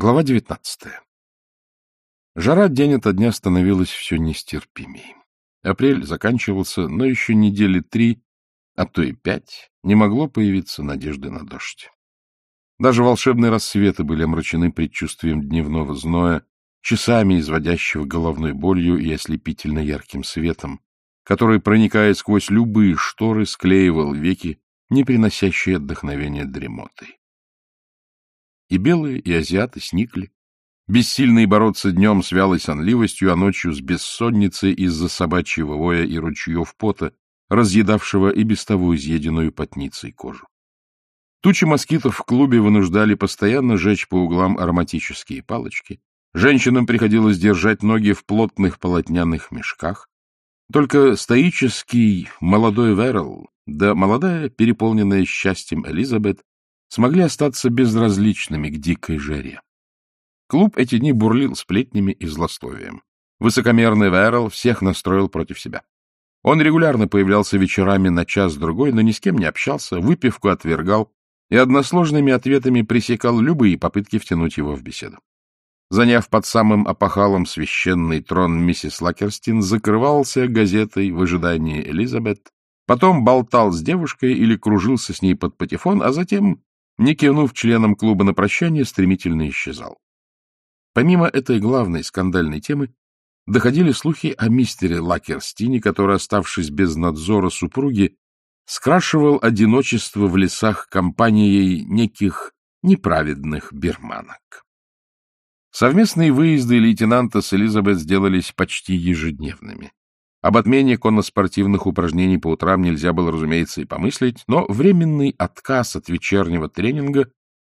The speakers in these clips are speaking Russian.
Глава девятнадцатая. Жара день ото дня становилась все нестерпимей. Апрель заканчивался, но еще недели три, а то и пять, не могло появиться надежды на дождь. Даже волшебные рассветы были омрачены предчувствием дневного зноя, часами изводящего головной болью и ослепительно ярким светом, который, проникая сквозь любые шторы, склеивал веки, не приносящие отдохновения дремотой. И белые, и азиаты сникли. Бессильные бороться днем с вялой сонливостью, а ночью с бессонницей из-за собачьего воя и ручьев пота, разъедавшего и без того изъеденную потницей кожу. Тучи москитов в клубе вынуждали постоянно жечь по углам ароматические палочки. Женщинам приходилось держать ноги в плотных полотняных мешках. Только стоический молодой Верл, да молодая, переполненная счастьем Элизабет, смогли остаться безразличными к дикой жаре. Клуб эти дни бурлил сплетнями и злословием. Высокомерный Вэрл всех настроил против себя. Он регулярно появлялся вечерами на час-другой, но ни с кем не общался, выпивку отвергал и односложными ответами пресекал любые попытки втянуть его в беседу. Заняв под самым опахалом священный трон миссис Лакерстин, закрывался газетой в ожидании Элизабет, потом болтал с девушкой или кружился с ней под патефон, а затем не кивнув членам клуба на прощание, стремительно исчезал. Помимо этой главной скандальной темы, доходили слухи о мистере Лакерстине, который, оставшись без надзора супруги, скрашивал одиночество в лесах компанией неких неправедных берманок. Совместные выезды лейтенанта с Элизабет сделались почти ежедневными. Об отмене конноспортивных упражнений по утрам нельзя было, разумеется, и помыслить, но временный отказ от вечернего тренинга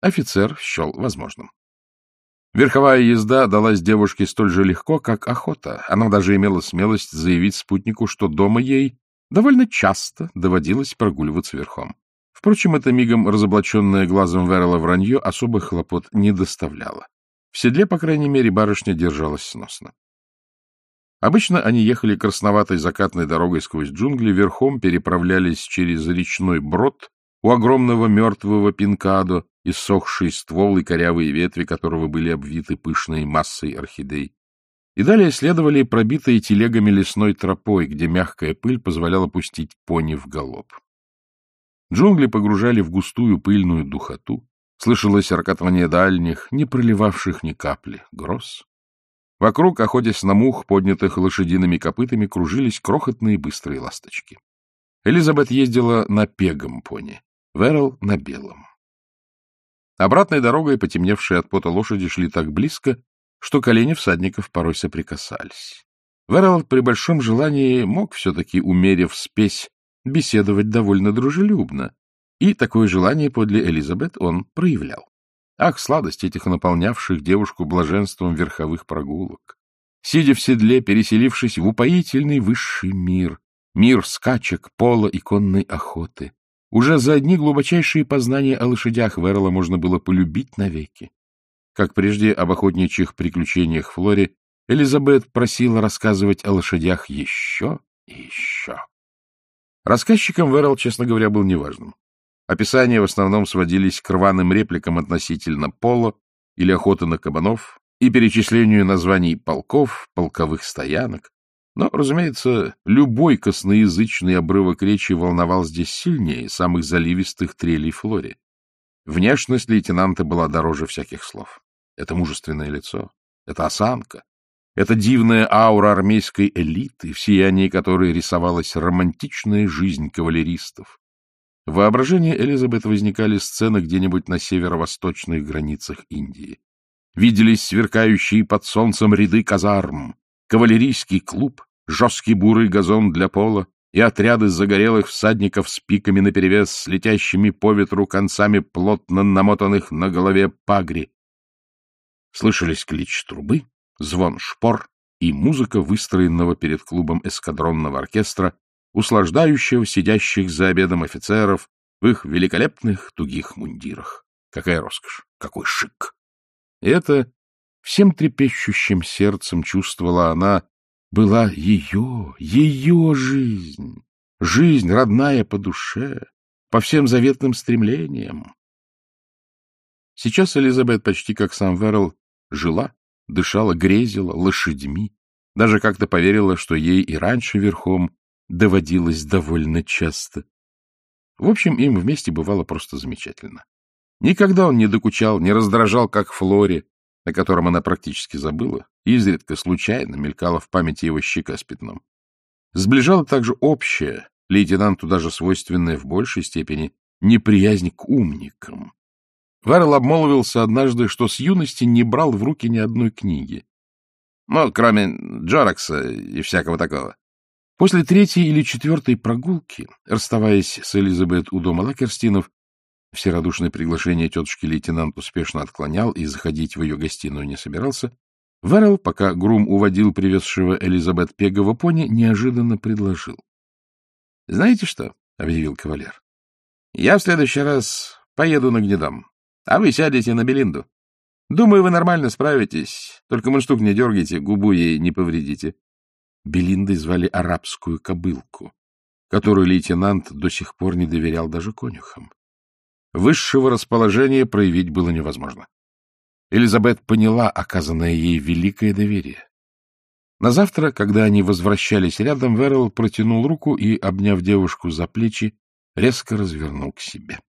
офицер счел возможным. Верховая езда далась девушке столь же легко, как охота. Она даже имела смелость заявить спутнику, что дома ей довольно часто доводилось прогуливаться верхом. Впрочем, это мигом разоблаченное глазом Верла вранье особых хлопот не доставляло. В седле, по крайней мере, барышня держалась сносно. Обычно они ехали красноватой закатной дорогой сквозь джунгли, верхом переправлялись через речной брод у огромного мертвого пинкадо, иссохший ствол и корявые ветви которого были обвиты пышной массой орхидей. И далее следовали пробитые телегами лесной тропой, где мягкая пыль позволяла пустить пони в галоп. Джунгли погружали в густую пыльную духоту, слышалось рокотание дальних, не проливавших ни капли, гроз. Вокруг, охотясь на мух, поднятых лошадиными копытами, кружились крохотные быстрые ласточки. Элизабет ездила на пегом пони, Верл — на белом. Обратной дорогой потемневшие от пота лошади шли так близко, что колени всадников порой соприкасались. Верл при большом желании мог все-таки, умерив спесь, беседовать довольно дружелюбно, и такое желание подле Элизабет он проявлял. Ах, сладость этих наполнявших девушку блаженством верховых прогулок! Сидя в седле, переселившись в упоительный высший мир, мир скачек, пола и конной охоты, уже за одни глубочайшие познания о лошадях Верла можно было полюбить навеки. Как прежде об охотничьих приключениях Флоре, Элизабет просила рассказывать о лошадях еще и еще. Рассказчиком Верл, честно говоря, был неважным. Описания в основном сводились к рваным репликам относительно пола или охоты на кабанов и перечислению названий полков, полковых стоянок. Но, разумеется, любой косноязычный обрывок речи волновал здесь сильнее самых заливистых трелей Флори. Внешность лейтенанта была дороже всяких слов. Это мужественное лицо, это осанка, это дивная аура армейской элиты, в сиянии которой рисовалась романтичная жизнь кавалеристов, в воображении Элизабет возникали сцены где-нибудь на северо-восточных границах Индии. Виделись сверкающие под солнцем ряды казарм, кавалерийский клуб, жесткий бурый газон для пола и отряды загорелых всадников с пиками наперевес, с летящими по ветру концами плотно намотанных на голове пагри. Слышались клич трубы, звон шпор и музыка выстроенного перед клубом эскадронного оркестра, услаждающего сидящих за обедом офицеров в их великолепных тугих мундирах. Какая роскошь, какой шик! Это всем трепещущим сердцем чувствовала она, была ее, ее жизнь, жизнь родная по душе, по всем заветным стремлениям. Сейчас Элизабет почти как сам Верл жила, дышала, грезила лошадьми, даже как-то поверила, что ей и раньше верхом доводилось довольно часто. В общем, им вместе бывало просто замечательно. Никогда он не докучал, не раздражал, как Флоре, о котором она практически забыла, изредка случайно мелькала в памяти его щека с пятном. Сближало также общее, лейтенанту даже свойственное в большей степени, неприязнь к умникам. Варрелл обмолвился однажды, что с юности не брал в руки ни одной книги. Ну, кроме Джоракса и всякого такого. После третьей или четвертой прогулки, расставаясь с Элизабет у дома Лакерстинов, все радушные приглашения тетушки лейтенант успешно отклонял и заходить в ее гостиную не собирался, Вэррелл, пока Грум уводил привезшего Элизабет Пегова пони, неожиданно предложил. — Знаете что? — объявил кавалер. — Я в следующий раз поеду на гнедом, а вы сядете на Белинду. Думаю, вы нормально справитесь, только мундштук не дергайте, губу ей не повредите. Белиндой звали арабскую кобылку, которую лейтенант до сих пор не доверял даже конюхам. Высшего расположения проявить было невозможно. Элизабет поняла оказанное ей великое доверие. На завтра, когда они возвращались рядом, Верл протянул руку и, обняв девушку за плечи, резко развернул к себе.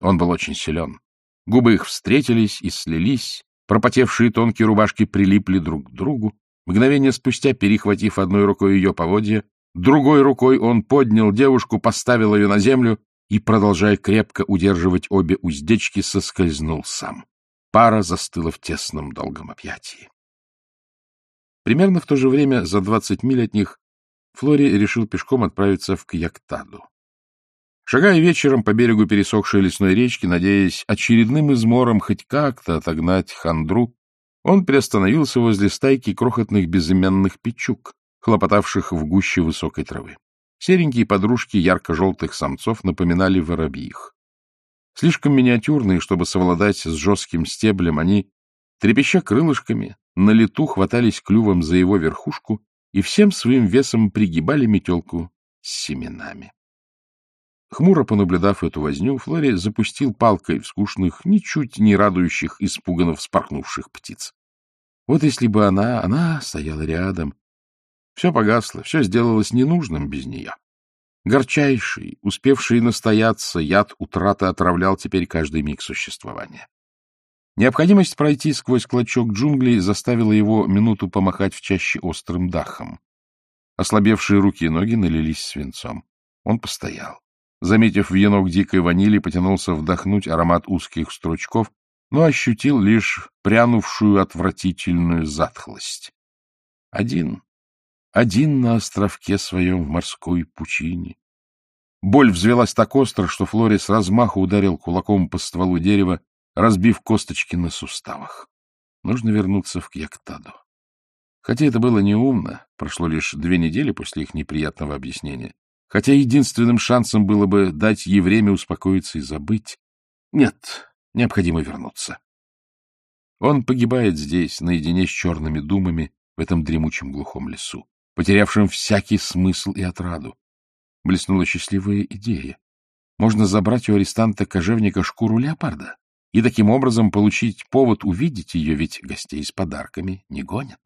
Он был очень силен. Губы их встретились и слились, пропотевшие тонкие рубашки прилипли друг к другу. Мгновение спустя, перехватив одной рукой ее поводья, другой рукой он поднял девушку, поставил ее на землю и, продолжая крепко удерживать обе уздечки, соскользнул сам. Пара застыла в тесном долгом объятии. Примерно в то же время, за двадцать миль от них, Флори решил пешком отправиться в Кьяктаду. Шагая вечером по берегу пересохшей лесной речки, надеясь очередным измором хоть как-то отогнать хандру, он приостановился возле стайки крохотных безымянных печук, хлопотавших в гуще высокой травы. Серенькие подружки ярко-желтых самцов напоминали воробьих. Слишком миниатюрные, чтобы совладать с жестким стеблем, они, трепеща крылышками, на лету хватались клювом за его верхушку и всем своим весом пригибали метелку с семенами. Хмуро понаблюдав эту возню, Флори запустил палкой в скучных, ничуть не радующих, испуганно вспорхнувших птиц. Вот если бы она, она стояла рядом, все погасло, все сделалось ненужным без нее. Горчайший, успевший настояться, яд утраты отравлял теперь каждый миг существования. Необходимость пройти сквозь клочок джунглей заставила его минуту помахать в чаще острым дахом. Ослабевшие руки и ноги налились свинцом. Он постоял. Заметив венок дикой ванили, потянулся вдохнуть аромат узких стручков, но ощутил лишь прянувшую отвратительную затхлость. Один, один на островке своем в морской пучине. Боль взвелась так остро, что Флори с размаху ударил кулаком по стволу дерева, разбив косточки на суставах. Нужно вернуться в Кьяктаду. Хотя это было неумно, прошло лишь две недели после их неприятного объяснения. Хотя единственным шансом было бы дать ей время успокоиться и забыть. Нет, необходимо вернуться. Он погибает здесь, наедине с черными думами, в этом дремучем глухом лесу потерявшим всякий смысл и отраду. Блеснула счастливая идея. Можно забрать у арестанта-кожевника шкуру леопарда и таким образом получить повод увидеть ее, ведь гостей с подарками не гонят.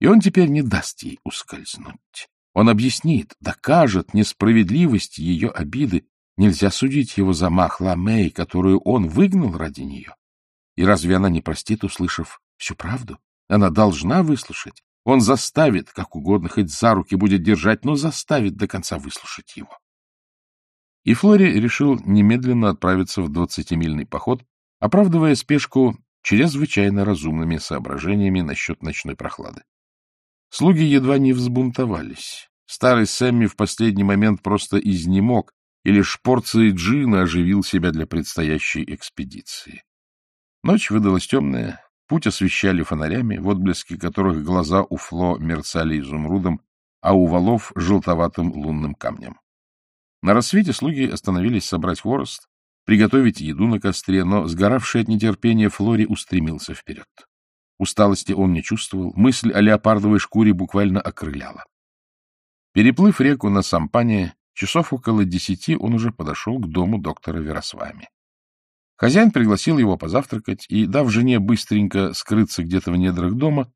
И он теперь не даст ей ускользнуть. Он объяснит, докажет несправедливость ее обиды. Нельзя судить его за Махла Мэй, которую он выгнал ради нее. И разве она не простит, услышав всю правду? Она должна выслушать. Он заставит, как угодно, хоть за руки будет держать, но заставит до конца выслушать его. И Флори решил немедленно отправиться в двадцатимильный поход, оправдывая спешку чрезвычайно разумными соображениями насчет ночной прохлады. Слуги едва не взбунтовались. Старый Сэмми в последний момент просто изнемог, и лишь порцией джина оживил себя для предстоящей экспедиции. Ночь выдалась темная, Путь освещали фонарями, в отблеске которых глаза у Фло мерцали изумрудом, а у валов — желтоватым лунным камнем. На рассвете слуги остановились собрать хворост, приготовить еду на костре, но, сгоравший от нетерпения, Флори устремился вперед. Усталости он не чувствовал, мысль о леопардовой шкуре буквально окрыляла. Переплыв реку на Сампане, часов около десяти он уже подошел к дому доктора Веросвами. Хозяин пригласил его позавтракать и, дав жене быстренько скрыться где-то в недрах дома,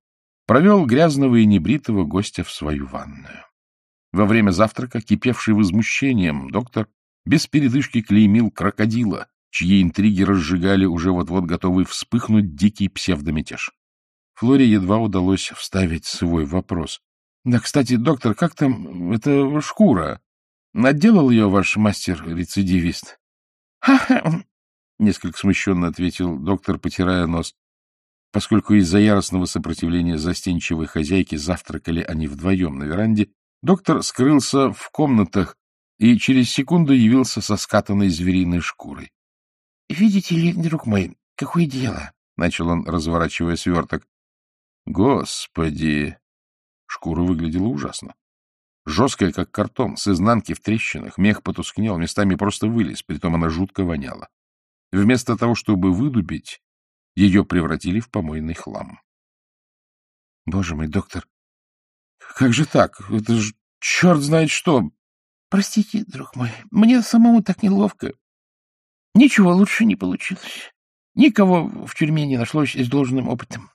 провел грязного и небритого гостя в свою ванную. Во время завтрака, кипевший возмущением, доктор без передышки клеймил крокодила, чьи интриги разжигали уже вот-вот готовый вспыхнуть дикий псевдомятеж. Флоре едва удалось вставить свой вопрос. — Да, кстати, доктор, как там эта шкура? Отделал ее ваш мастер-рецидивист? — несколько смущенно ответил доктор, потирая нос. Поскольку из-за яростного сопротивления застенчивой хозяйки завтракали они вдвоем на веранде, доктор скрылся в комнатах и через секунду явился со скатанной звериной шкурой. — Видите ли, друг мой, какое дело? — начал он, разворачивая сверток. — Господи! Шкура выглядела ужасно. Жесткая, как картон, с изнанки в трещинах, мех потускнел, местами просто вылез, притом она жутко воняла. Вместо того, чтобы выдубить, ее превратили в помойный хлам. — Боже мой, доктор, как же так? Это же черт знает что! — Простите, друг мой, мне самому так неловко. Ничего лучше не получилось. Никого в тюрьме не нашлось с должным опытом.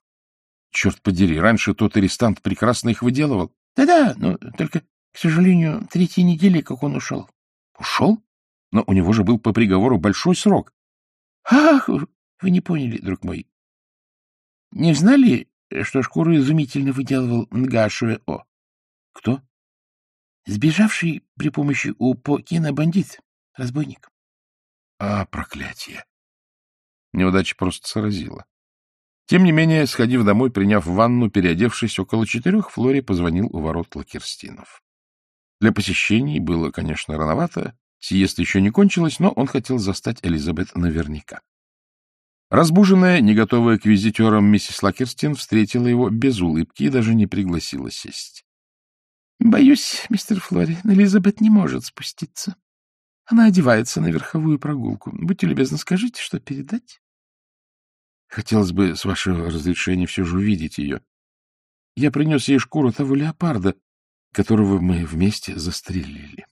Черт подери, раньше тот арестант прекрасно их выделывал. Да-да, но только, к сожалению, третьей недели, как он ушел. Ушел? Но у него же был по приговору большой срок. Ах, вы не поняли, друг мой. Не знали, что шкуру изумительно выделывал Нгашуэ О? Кто? Сбежавший при помощи УПО кинобандит, разбойник. А, проклятие! Неудача просто сразила. Тем не менее, сходив домой, приняв ванну, переодевшись около четырех, Флори позвонил у ворот Лакерстинов. Для посещений было, конечно, рановато, сиеста еще не кончилась, но он хотел застать Элизабет наверняка. Разбуженная, не готовая к визитерам, миссис Лакерстин встретила его без улыбки и даже не пригласила сесть. — Боюсь, мистер Флори, Элизабет не может спуститься. Она одевается на верховую прогулку. Будьте любезны, скажите, что передать? Хотелось бы, с вашего разрешения, все же увидеть ее. Я принес ей шкуру того леопарда, которого мы вместе застрелили.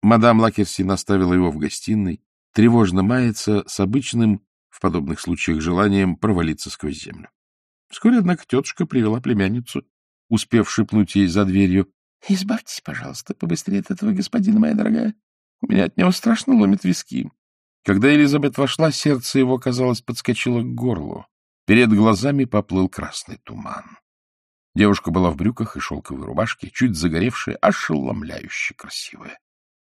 Мадам Лакерсин оставила его в гостиной, тревожно мается с обычным, в подобных случаях, желанием провалиться сквозь землю. Вскоре, однако, тетушка привела племянницу, успев шепнуть ей за дверью. — Избавьтесь, пожалуйста, побыстрее от этого господина, моя дорогая. У меня от него страшно ломит виски. Когда Элизабет вошла, сердце его, казалось, подскочило к горлу. Перед глазами поплыл красный туман. Девушка была в брюках и шелковой рубашке, чуть загоревшая, ошеломляюще красивая.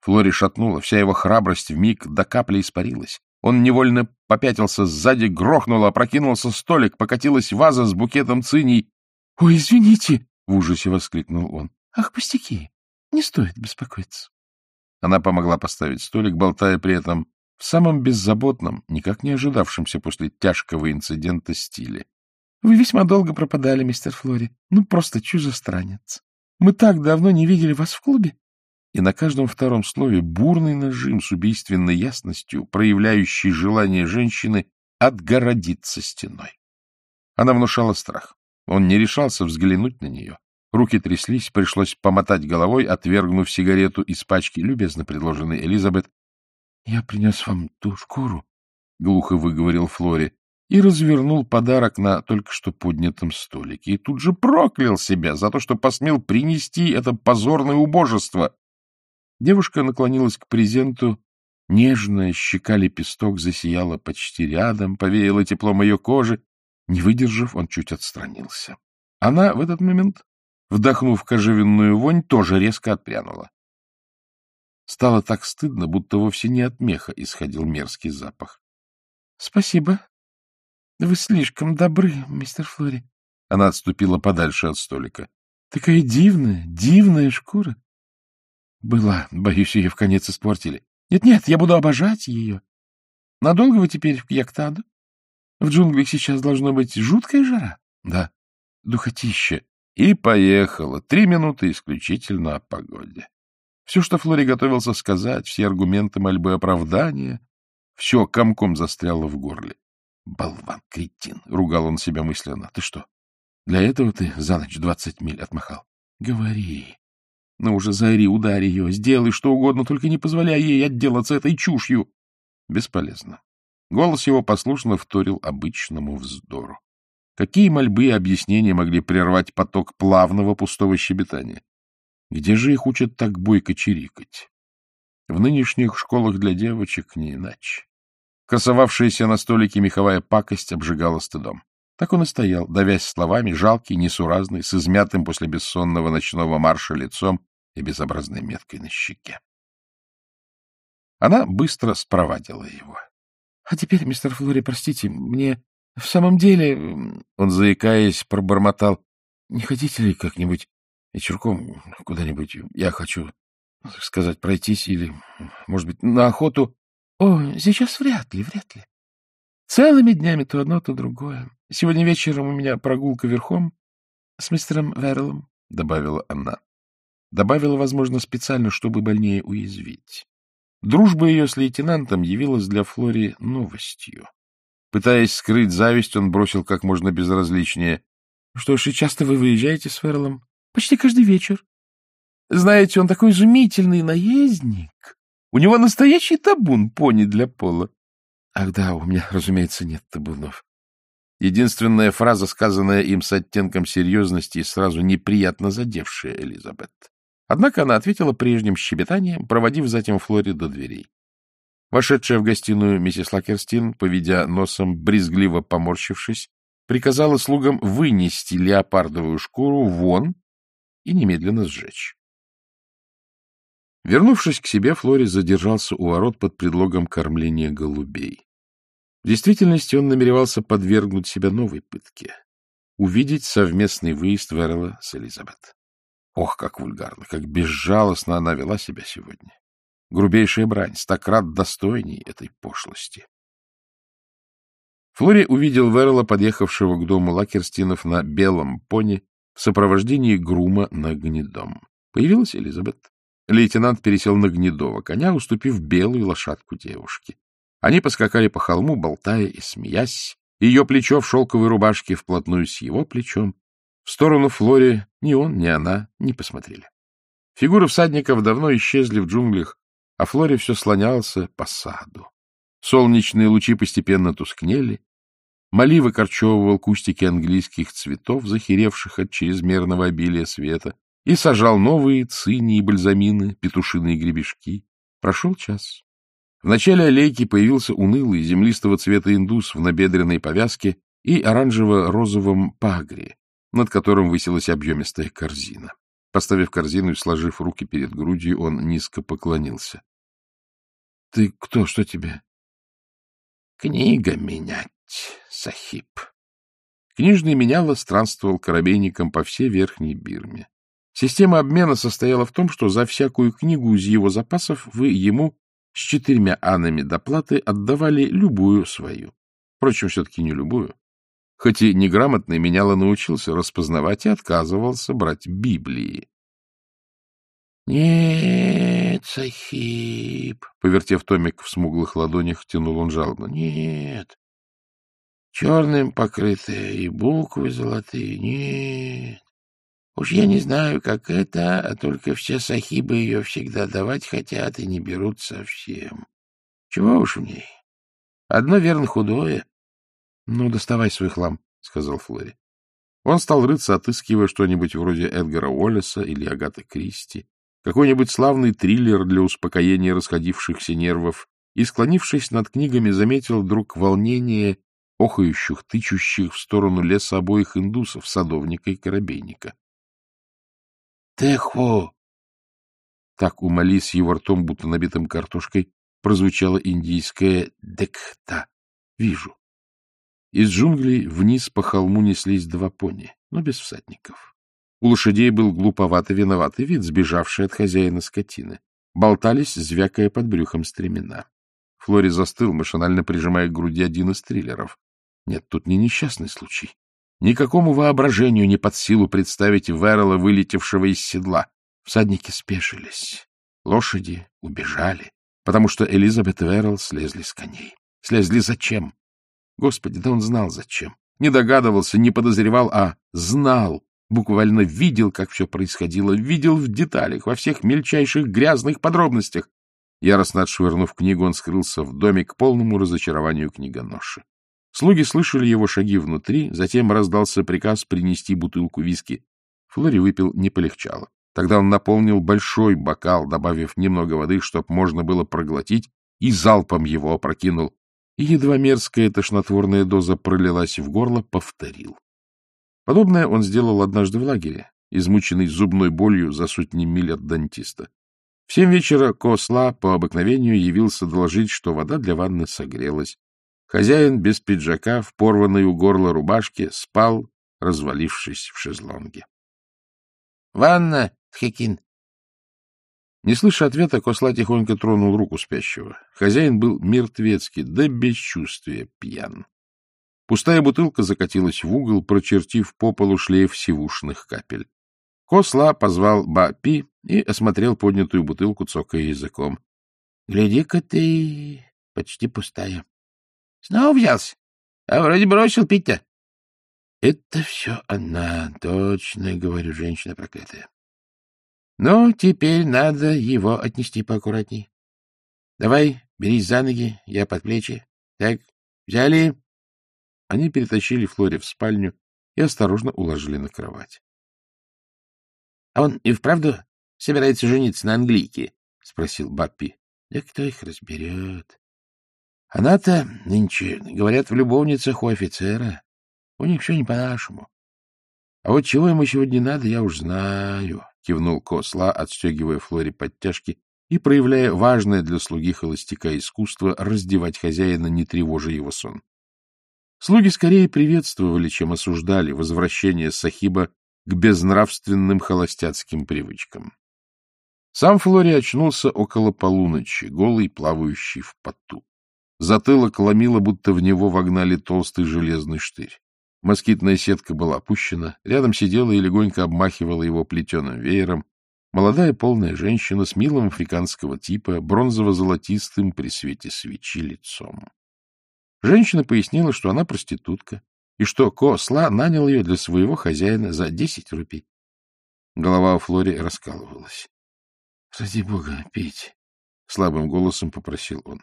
Флори шатнула, вся его храбрость вмиг до капли испарилась. Он невольно попятился сзади, грохнул, опрокинулся столик, покатилась ваза с букетом циней. — Ой, извините! — в ужасе воскликнул он. — Ах, пустяки! Не стоит беспокоиться. Она помогла поставить столик, болтая при этом в самом беззаботном, никак не ожидавшемся после тяжкого инцидента стиле. — Вы весьма долго пропадали, мистер Флори. Ну, просто чужестранец. Мы так давно не видели вас в клубе. И на каждом втором слове бурный нажим с убийственной ясностью, проявляющий желание женщины отгородиться стеной. Она внушала страх. Он не решался взглянуть на нее. Руки тряслись, пришлось помотать головой, отвергнув сигарету из пачки, любезно предложенной Элизабет. — Я принес вам ту шкуру, — глухо выговорил Флори, и развернул подарок на только что поднятом столике, и тут же проклял себя за то, что посмел принести это позорное убожество. Девушка наклонилась к презенту, нежная щека лепесток засияла почти рядом, повеяла теплом ее кожи. Не выдержав, он чуть отстранился. Она в этот момент вдохнув кожевенную вонь, тоже резко отпрянула. Стало так стыдно, будто вовсе не от меха исходил мерзкий запах. — Спасибо. Вы слишком добры, мистер Флори. Она отступила подальше от столика. — Такая дивная, дивная шкура. — Была. Боюсь, ее в конец испортили. Нет-нет, я буду обожать ее. Надолго вы теперь в Яктаду? В джунглях сейчас должно быть жуткая жара. Да. Духотища. И поехала. Три минуты исключительно о погоде. Все, что Флори готовился сказать, все аргументы мольбы оправдания, все комком застряло в горле. «Болван, кретин!» — ругал он себя мысленно. «Ты что, для этого ты за ночь двадцать миль отмахал?» «Говори. Ну уже заори, ударь ее, сделай что угодно, только не позволяй ей отделаться этой чушью!» Бесполезно. Голос его послушно вторил обычному вздору. Какие мольбы и объяснения могли прервать поток плавного пустого щебетания? Где же их учат так бойко чирикать? В нынешних школах для девочек не иначе. Красовавшаяся на столике меховая пакость обжигала стыдом. Так он и стоял, давясь словами, жалкий, несуразный, с измятым после бессонного ночного марша лицом и безобразной меткой на щеке. Она быстро спровадила его. — А теперь, мистер Флори, простите, мне в самом деле... Он, заикаясь, пробормотал. — Не хотите ли как-нибудь вечерком куда-нибудь? Я хочу, так сказать, пройтись или, может быть, на охоту. — О, сейчас вряд ли, вряд ли. Целыми днями то одно, то другое. Сегодня вечером у меня прогулка верхом с мистером Верреллом, — добавила она. Добавила, возможно, специально, чтобы больнее уязвить. Дружба ее с лейтенантом явилась для Флори новостью. Пытаясь скрыть зависть, он бросил как можно безразличнее. — Что ж, и часто вы выезжаете с Ферлом? — Почти каждый вечер. — Знаете, он такой изумительный наездник. У него настоящий табун пони для пола. — Ах да, у меня, разумеется, нет табунов. Единственная фраза, сказанная им с оттенком серьезности и сразу неприятно задевшая Элизабет. Однако она ответила прежним щебетанием, проводив затем Флори до дверей. Вошедшая в гостиную миссис Лакерстин, поведя носом, брезгливо поморщившись, приказала слугам вынести леопардовую шкуру вон и немедленно сжечь. Вернувшись к себе, Флори задержался у ворот под предлогом кормления голубей. В действительности он намеревался подвергнуть себя новой пытке — увидеть совместный выезд Верла с Элизабет. Ох, как вульгарно, как безжалостно она вела себя сегодня. Грубейшая брань, стократ достойней этой пошлости. Флори увидел Верла, подъехавшего к дому Лакерстинов на белом пони в сопровождении грума на гнедом. Появилась Элизабет. Лейтенант пересел на гнедого коня, уступив белую лошадку девушке. Они поскакали по холму, болтая и смеясь. Ее плечо в шелковой рубашке вплотную с его плечом, в сторону Флори ни он, ни она не посмотрели. Фигуры всадников давно исчезли в джунглях, а Флори все слонялся по саду. Солнечные лучи постепенно тускнели. Мали выкорчевывал кустики английских цветов, захеревших от чрезмерного обилия света, и сажал новые цини и бальзамины, петушиные гребешки. Прошел час. В начале аллейки появился унылый землистого цвета индус в набедренной повязке и оранжево-розовом пагре, над которым высилась объемистая корзина. Поставив корзину и сложив руки перед грудью, он низко поклонился. — Ты кто? Что тебе? — Книга менять, Сахиб. Книжный меняло странствовал корабейником по всей Верхней Бирме. Система обмена состояла в том, что за всякую книгу из его запасов вы ему с четырьмя анами доплаты отдавали любую свою. Впрочем, все-таки не любую. Хоть и неграмотный, меняло научился распознавать и отказывался брать Библии. — Нет, Сахиб, — повертев томик в смуглых ладонях, тянул он жалобно. — Нет. Черным покрытые и буквы золотые. Нет. Уж я не знаю, как это, а только все сахибы ее всегда давать хотят и не берут совсем. Чего уж в ней? Одно верно худое, — Ну, доставай свой хлам, — сказал Флори. Он стал рыться, отыскивая что-нибудь вроде Эдгара Уоллеса или Агаты Кристи, какой-нибудь славный триллер для успокоения расходившихся нервов, и, склонившись над книгами, заметил вдруг волнение охающих, тычущих в сторону леса обоих индусов, садовника и корабейника. — Техо! Так у Мали его ртом, будто набитым картошкой, прозвучало индийское «декта» — «вижу». Из джунглей вниз по холму неслись два пони, но без всадников. У лошадей был глуповато виноватый вид, сбежавший от хозяина скотины. Болтались, звякая под брюхом стремена. Флори застыл, машинально прижимая к груди один из триллеров. Нет, тут не несчастный случай. Никакому воображению не под силу представить Верла, вылетевшего из седла. Всадники спешились. Лошади убежали, потому что Элизабет и Верл слезли с коней. Слезли зачем? Господи, да он знал зачем. Не догадывался, не подозревал, а знал. Буквально видел, как все происходило, видел в деталях, во всех мельчайших грязных подробностях. Яростно отшвырнув книгу, он скрылся в доме к полному разочарованию книгоноши. Слуги слышали его шаги внутри, затем раздался приказ принести бутылку виски. Флори выпил, не полегчало. Тогда он наполнил большой бокал, добавив немного воды, чтоб можно было проглотить, и залпом его опрокинул. И едва мерзкая тошнотворная доза пролилась в горло, повторил. Подобное он сделал однажды в лагере, измученный зубной болью за сотни миль от дантиста. В семь вечера Косла по обыкновению явился доложить, что вода для ванны согрелась. Хозяин без пиджака, в порванной у горла рубашке, спал, развалившись в шезлонге. — Ванна, Хекин! Не слыша ответа, Косла тихонько тронул руку спящего. Хозяин был мертвецкий, да бесчувствия пьян. Пустая бутылка закатилась в угол, прочертив по полу шлейф сивушных капель. Косла позвал Ба-Пи и осмотрел поднятую бутылку, цокая языком. — Гляди-ка ты, почти пустая. — Снова взялся? А вроде бросил пить-то. — Это все она, точно, говорю, женщина проклятая. Ну, теперь надо его отнести поаккуратней. Давай, берись за ноги, я под плечи. Так, взяли. Они перетащили Флори в спальню и осторожно уложили на кровать. — А он и вправду собирается жениться на английке? — спросил Баппи. — Да кто их разберет? Она-то нынче, говорят, в любовницах у офицера. У них все не по-нашему. А вот чего ему сегодня надо, я уж знаю, — кивнул Косла, отстегивая Флоре подтяжки и проявляя важное для слуги холостяка искусство раздевать хозяина, не тревожа его сон. Слуги скорее приветствовали, чем осуждали возвращение Сахиба к безнравственным холостяцким привычкам. Сам Флори очнулся около полуночи, голый, плавающий в поту. Затылок ломило, будто в него вогнали толстый железный штырь. Москитная сетка была опущена, рядом сидела и легонько обмахивала его плетеным веером молодая полная женщина с милым африканского типа, бронзово-золотистым при свете свечи лицом. Женщина пояснила, что она проститутка, и что Ко-Сла нанял ее для своего хозяина за десять рупий. Голова у Флори раскалывалась. — Ради бога, пить! — слабым голосом попросил он.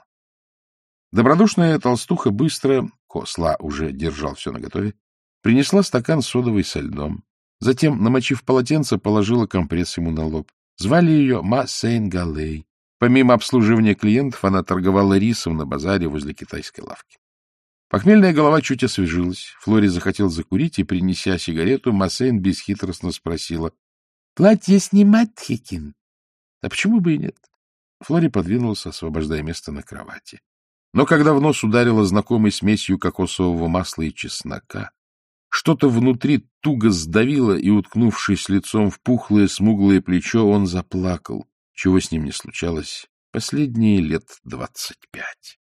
Добродушная толстуха быстро, Косла уже держал все наготове, принесла стакан содовой со льдом. Затем, намочив полотенце, положила компресс ему на лоб. Звали ее Ма Сейн Галей. Помимо обслуживания клиентов, она торговала рисом на базаре возле китайской лавки. Похмельная голова чуть освежилась. Флори захотел закурить, и, принеся сигарету, Массейн бесхитростно спросила. — Платье снимать, Хикин? — А почему бы и нет? Флори подвинулся, освобождая место на кровати. Но когда в нос ударила знакомой смесью кокосового масла и чеснока, что-то внутри туго сдавило, и, уткнувшись лицом в пухлое смуглое плечо, он заплакал, чего с ним не случалось последние лет двадцать пять.